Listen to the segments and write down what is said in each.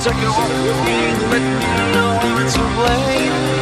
Just check your walk with me let me know when it's too late.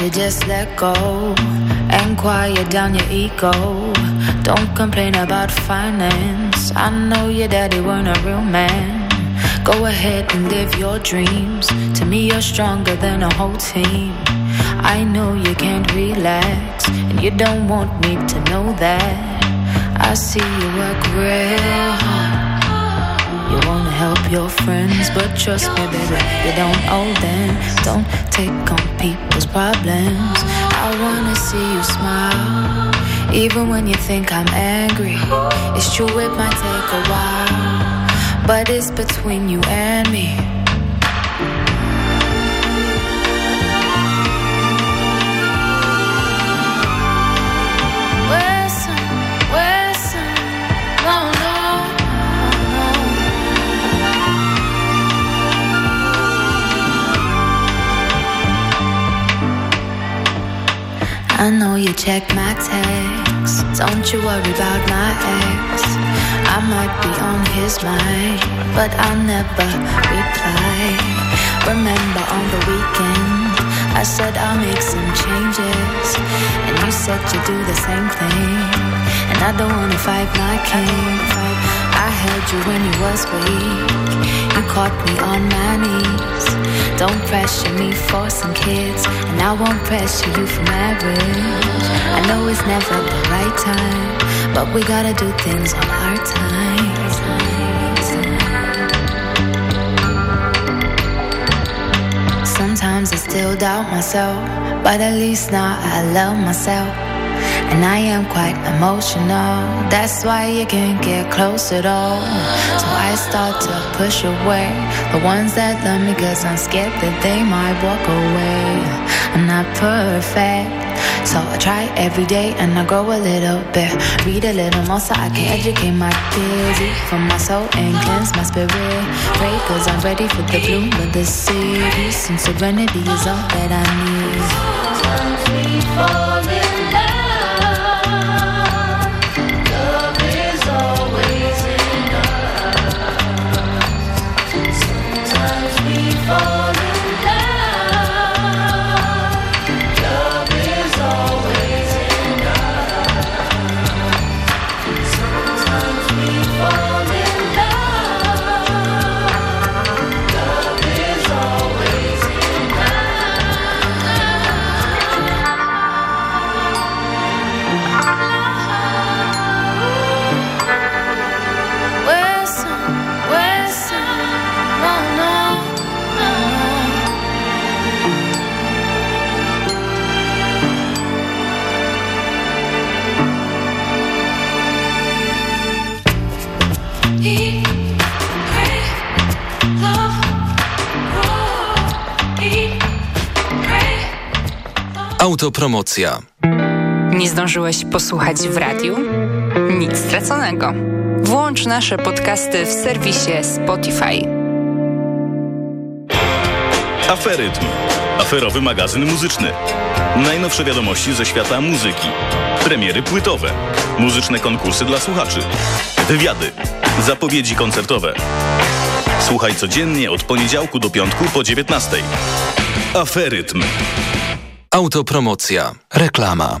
You just let go and quiet down your ego? Don't complain about finance. I know your daddy weren't a real man. Go ahead and live your dreams. To me, you're stronger than a whole team. I know you can't relax, and you don't want me to know that. I see you work real hard you wanna help your friends, but trust me, baby, you don't owe them. Don't take on people's problems. I wanna see you smile, even when you think I'm angry. It's true, it might take a while, but it's between you and me. I know you check my texts. Don't you worry about my ex. I might be on his mind, but I'll never reply. Remember on the weekend, I said I'll make some changes, and you said you'd do the same thing. And I don't wanna fight my king. I held you when you was weak. You caught me on my knees. Don't pressure me for some kids, and I won't pressure you for marriage. I know it's never the right time, but we gotta do things on our time. Sometimes I still doubt myself, but at least now I love myself. And I am quite emotional. That's why you can't get close at all. So I start to push away the ones that love me, cause I'm scared that they might walk away. I'm not perfect. So I try every day and I grow a little bit. Read a little more so I can educate my peers. Eat from my soul and cleanse my spirit. Pray cause I'm ready for the bloom of the city. And serenity is all that I need. Sometimes we fall Autopromocja. Nie zdążyłeś posłuchać w radiu? Nic straconego. Włącz nasze podcasty w serwisie Spotify. Aferytm. Aferowy magazyn muzyczny. Najnowsze wiadomości ze świata muzyki. Premiery płytowe. Muzyczne konkursy dla słuchaczy. Wywiady. Zapowiedzi koncertowe. Słuchaj codziennie od poniedziałku do piątku po 19. Aferytm. Autopromocja. Reklama.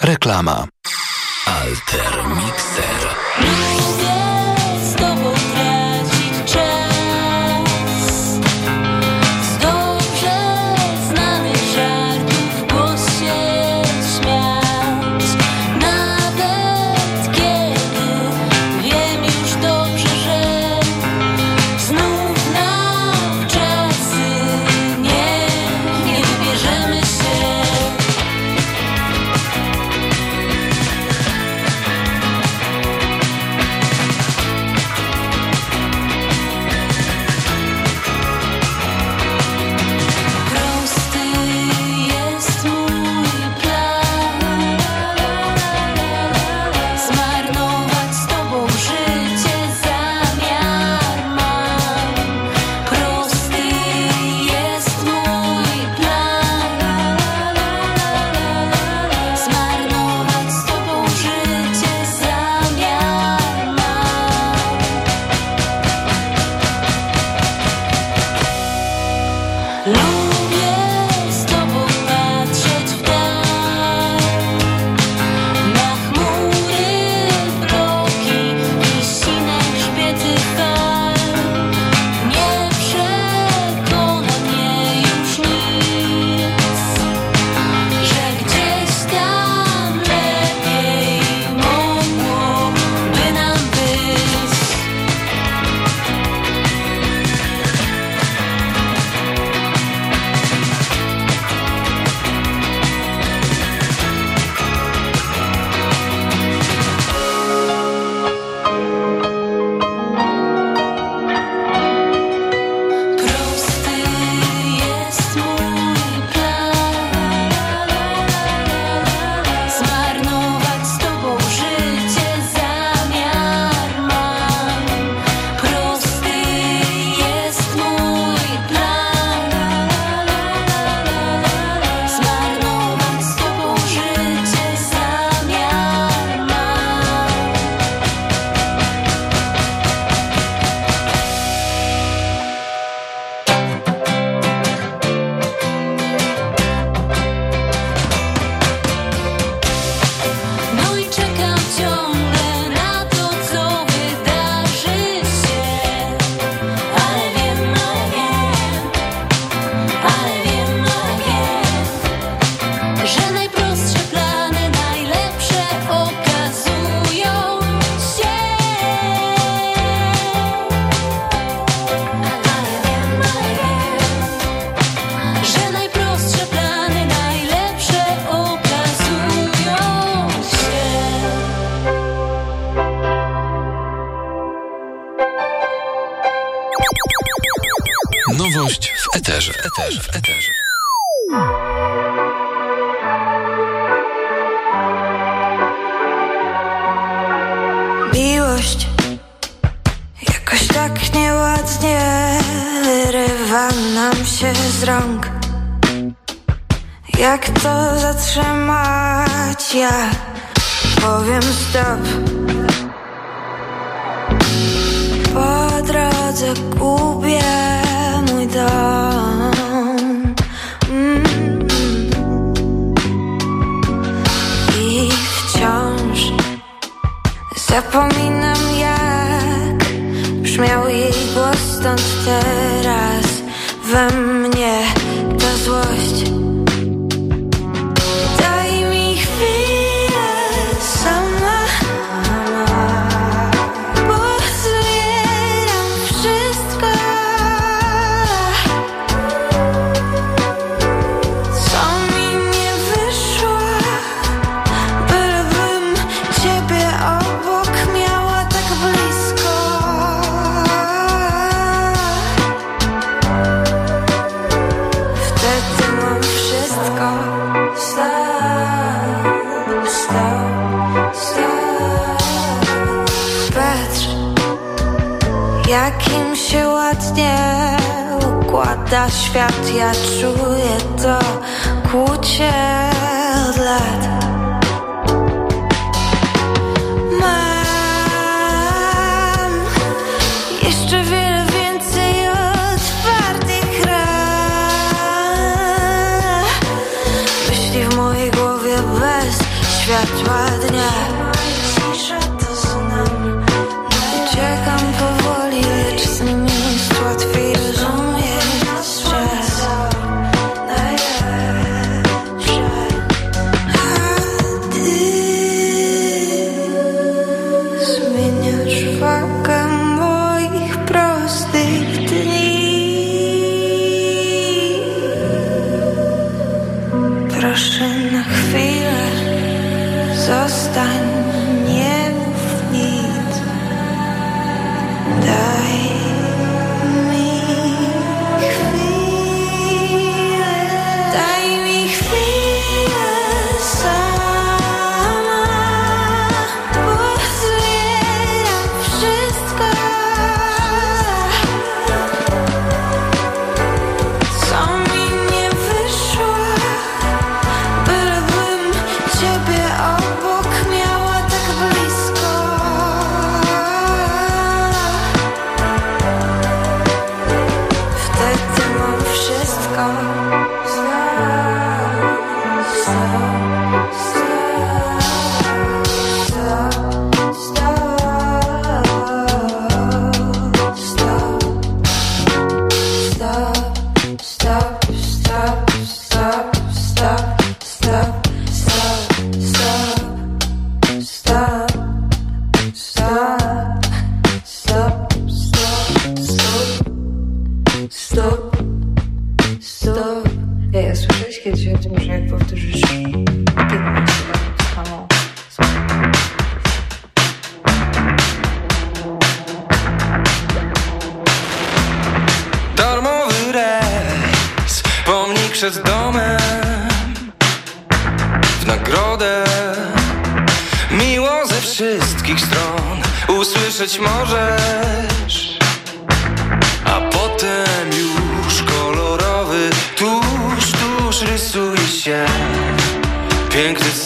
Reklama. Alter Mixer. tak nieładnie rywa nam się z rąk Jak to zatrzymać? Ja powiem stop Po drodze gubię mój dom mm. I wciąż zapominam Brzmiał jej głos stąd teraz we mnie. Ta złość. pada świat, ja czuję to kłucie od lat.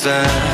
understand.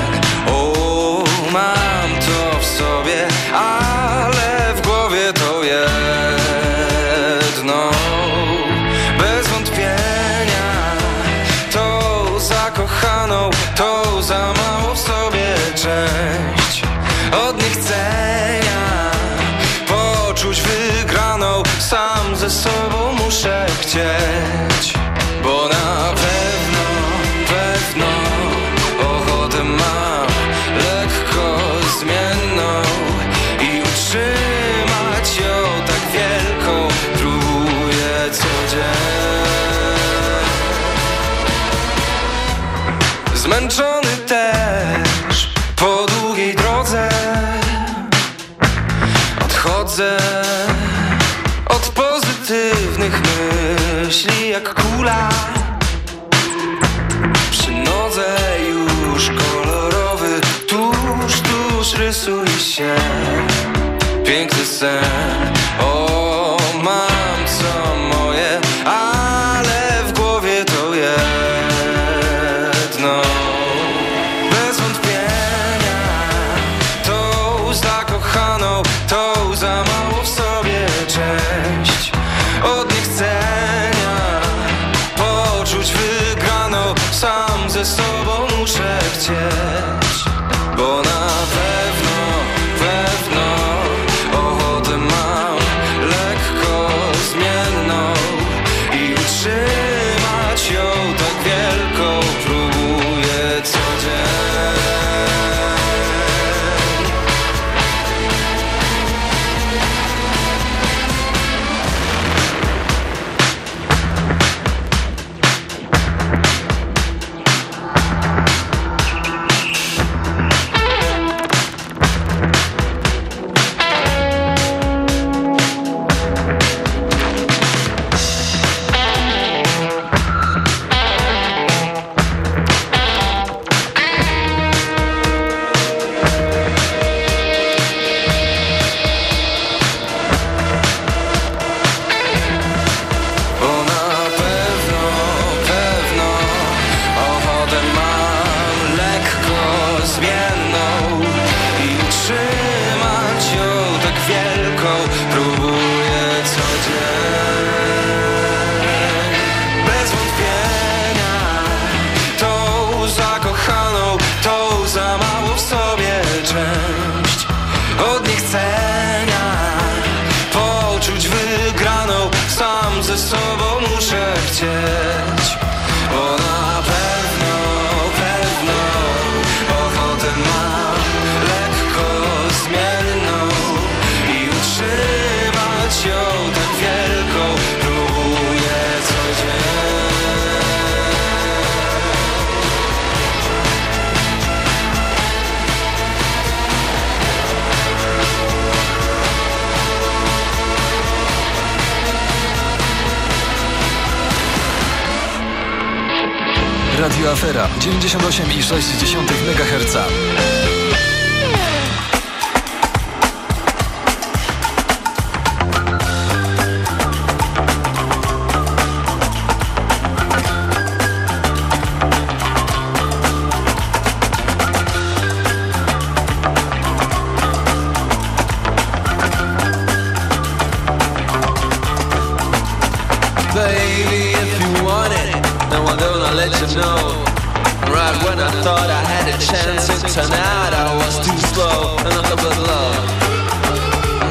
Tonight I was too slow. Nothing but love,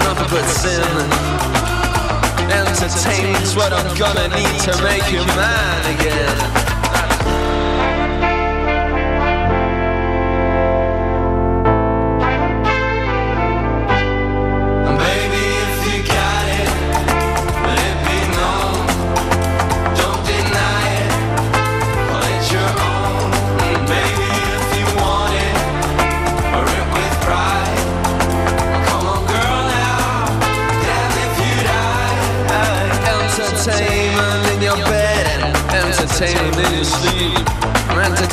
nothing but sin. Entertainment's what I'm gonna need to make you mine again.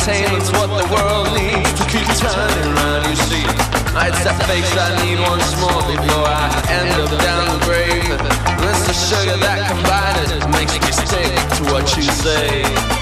Entertainment's what the world needs to keep turning around, you see. It's that face I need once more before I end up down the grave. It's the sugar that combines it makes me stick to what you say.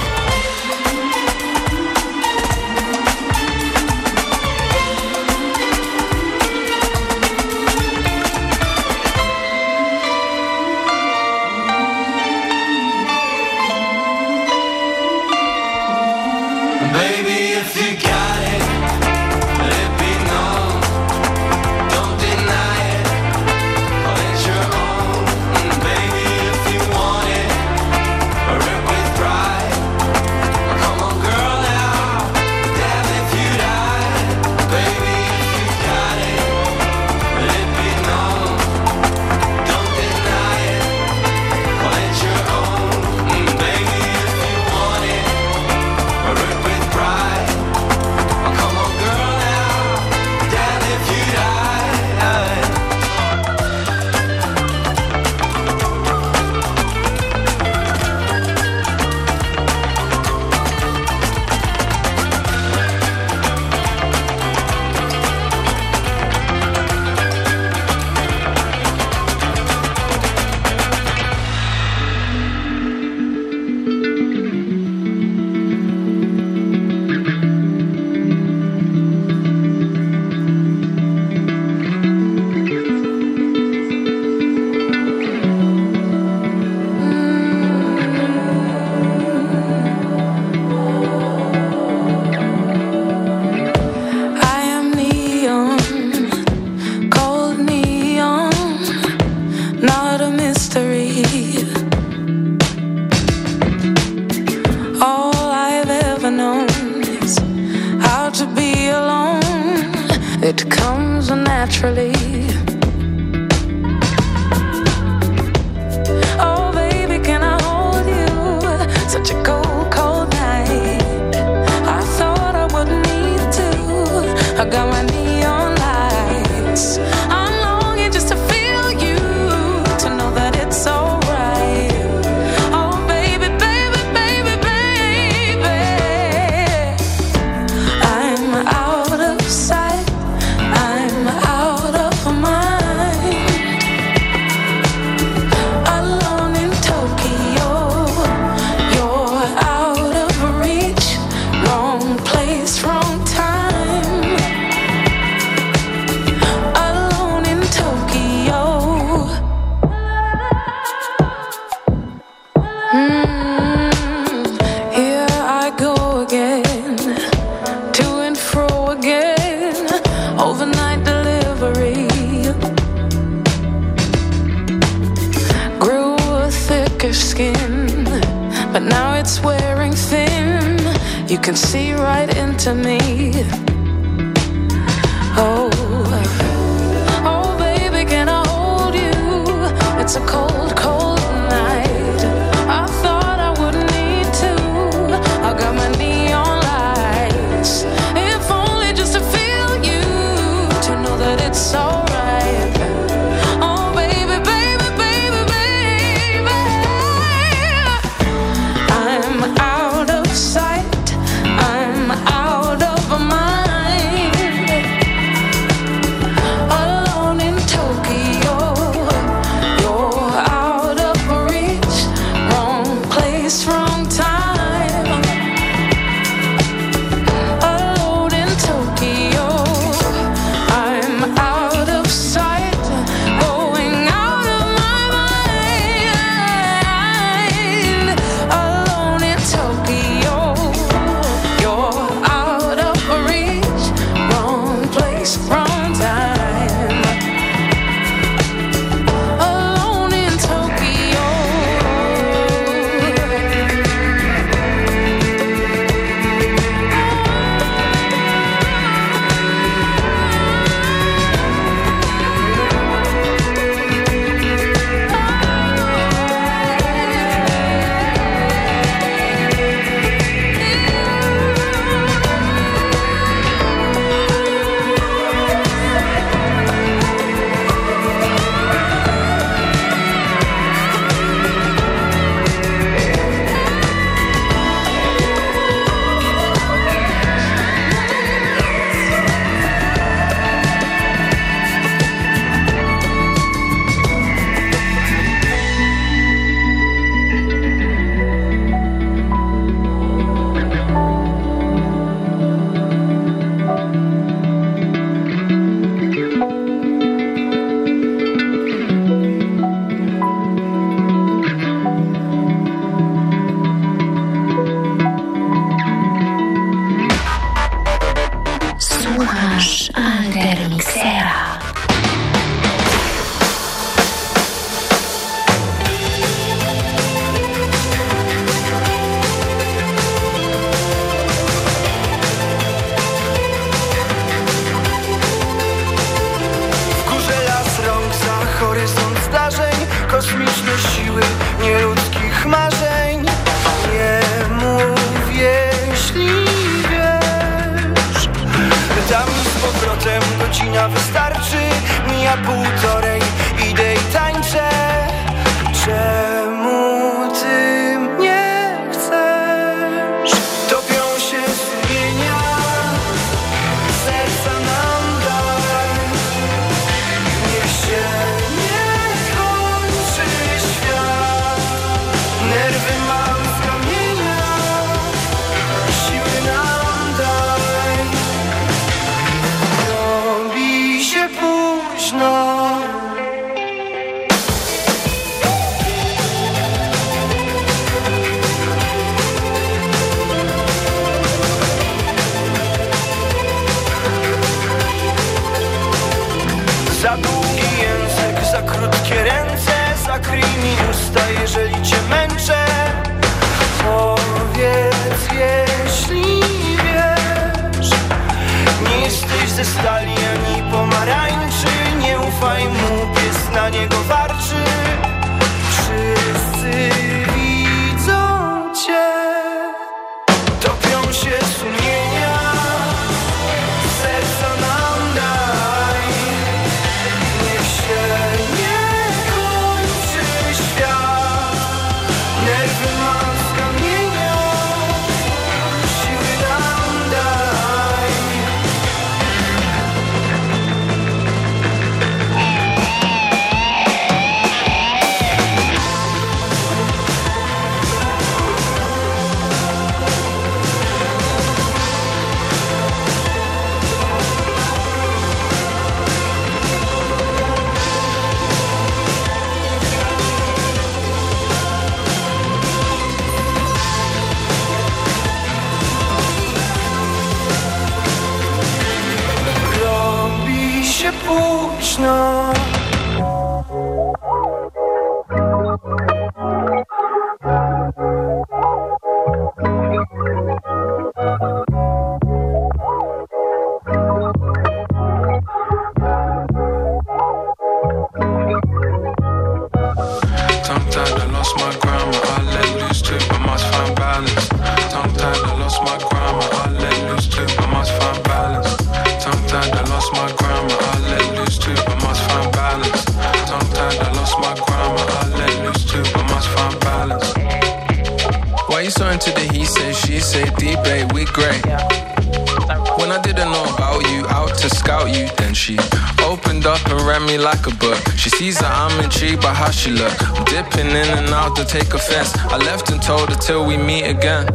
up and read me like a book. She sees that I'm intrigued by how she look. I'm dipping in and out to take offense. I left and told her till we meet again.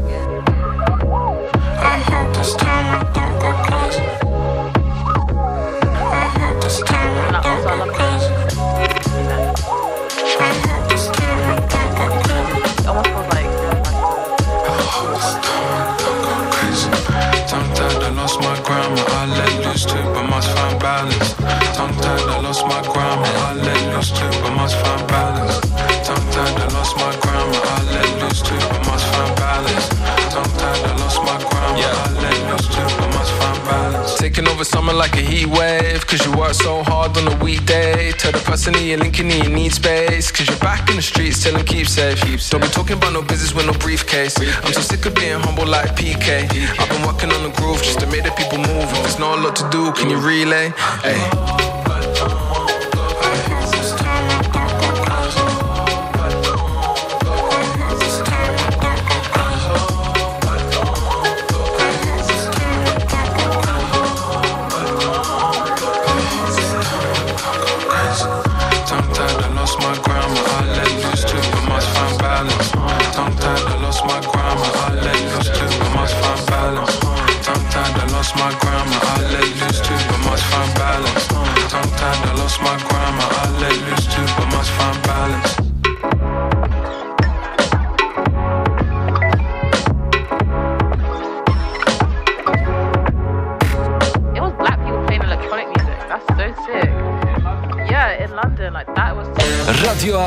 work so hard on a weekday. Tell the person that you're linking that you need space. Cause you're back in the streets, telling keep safe. Keep safe. Don't be talking about no business with no briefcase. briefcase. I'm so sick of being humble like PK. PK. I've been working on the groove just to make the people move. If there's not a lot to do, can you relay? Hey.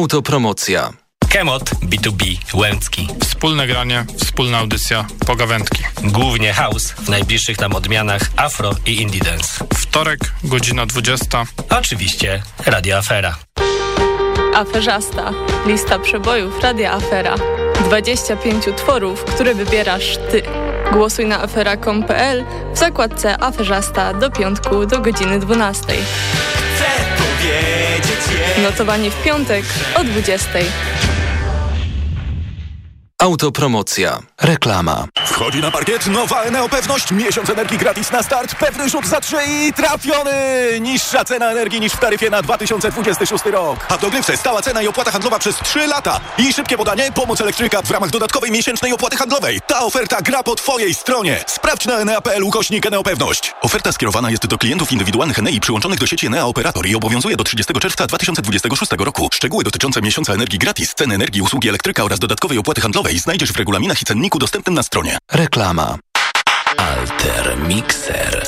Autopromocja. Kemot B2B Łęcki. Wspólne granie, wspólna audycja, pogawędki. Głównie house, w najbliższych nam odmianach afro i indie dance. Wtorek, godzina 20. Oczywiście, Radio Afera. Aferzasta. Lista przebojów Radia Afera. 25 tworów, które wybierasz ty. Głosuj na afera.com.pl w zakładce Aferzasta do piątku do godziny 12. Nocowanie w piątek o 20. Autopromocja. Reklama. Wchodzi na parkiet nowa Eneo Pewność. Miesiąc energii gratis na start. Pewny rzut za trzy i trafiony. Niższa cena energii niż w taryfie na 2026 rok. A w dogrywce stała cena i opłata handlowa przez 3 lata. I szybkie podanie, pomoc elektryka w ramach dodatkowej miesięcznej opłaty handlowej. Ta oferta gra po Twojej stronie. Sprawdź na enea.pl ukośnik Eneo Pewność. Oferta skierowana jest do klientów indywidualnych Enei przyłączonych do sieci Enea Operator i obowiązuje do 30 czerwca 2026 roku. Szczegóły dotyczące miesiąca energii gratis, ceny energii, usługi elektryka oraz dodatkowej opłaty handlowej Pay znajdziesz w regulaminach i cenniku dostępnym na stronie. Reklama. Alter Mixer.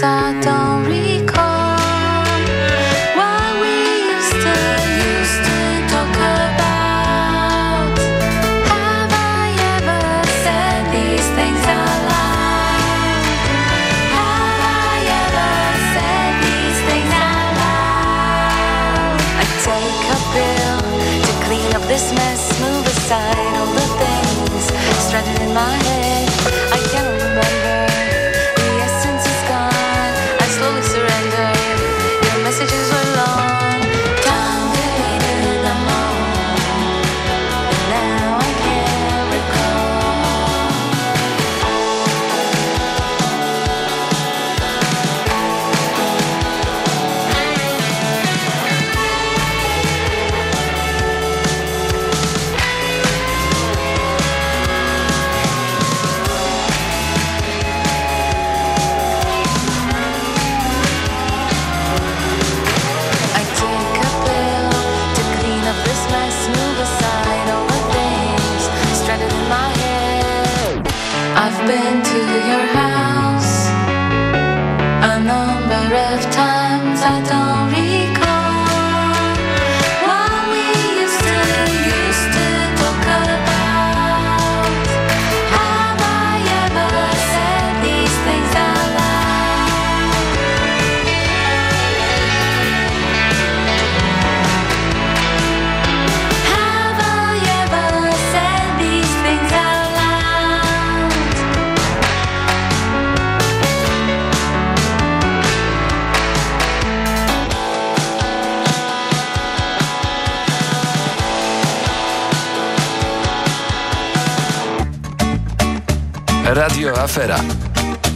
saw Radio Afera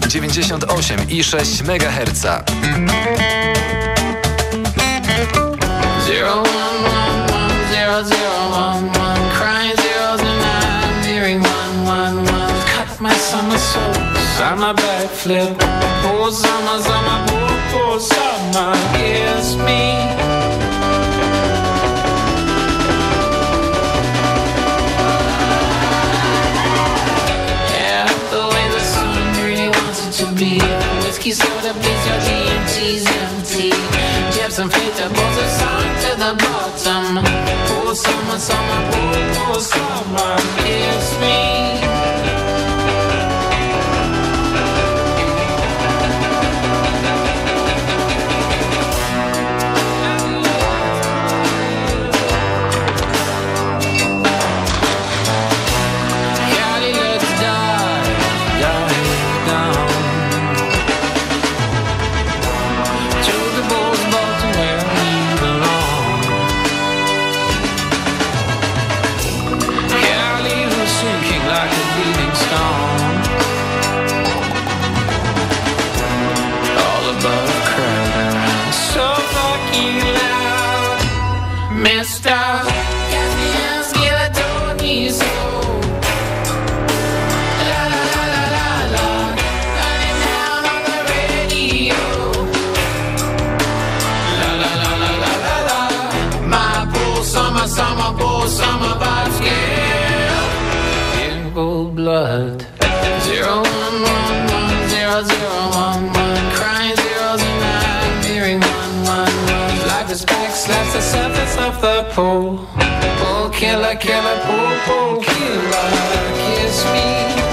98,6 MHz. Zero, one, one, zero, zero, one, one. One, one, one. Cut my backflip. Summer. Kiss me. empty. Whiskey soda, please, your dream empty. Jabs and feta balls are sunk to the bottom. Poor summer, summer, poor, poor summer, kiss me. of the pool. Pool killer, killer, pool, pool killer, kiss me.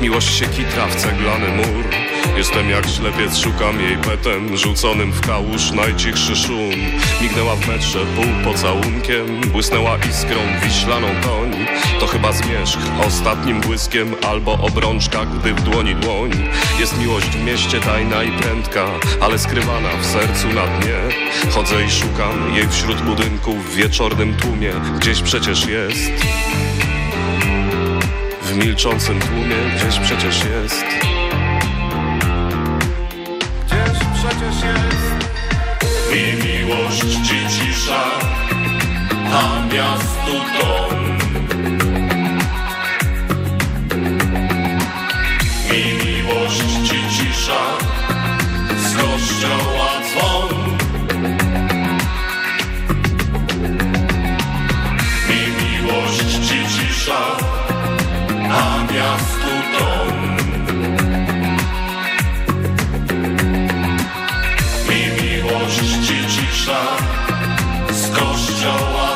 Miłość się kitra w ceglany mur. Jestem jak ślepiec, szukam jej petem Rzuconym w kałuż najcichszy szum. Mignęła w metrze pół pocałunkiem Błysnęła iskrą wiślaną toń To chyba zmierzch ostatnim błyskiem Albo obrączka, gdy w dłoni dłoń. Jest miłość w mieście tajna i prędka Ale skrywana w sercu na dnie. Chodzę i szukam jej wśród budynków W wieczornym tłumie. Gdzieś przecież jest w milczącym tłumie gdzieś przecież jest Gdzieś przecież jest I miłość ci cisza, a miastu dom. I miłość ci cisza, z kościoła dzwon. Miastu dom. I miłość ci cisza, z kościoła.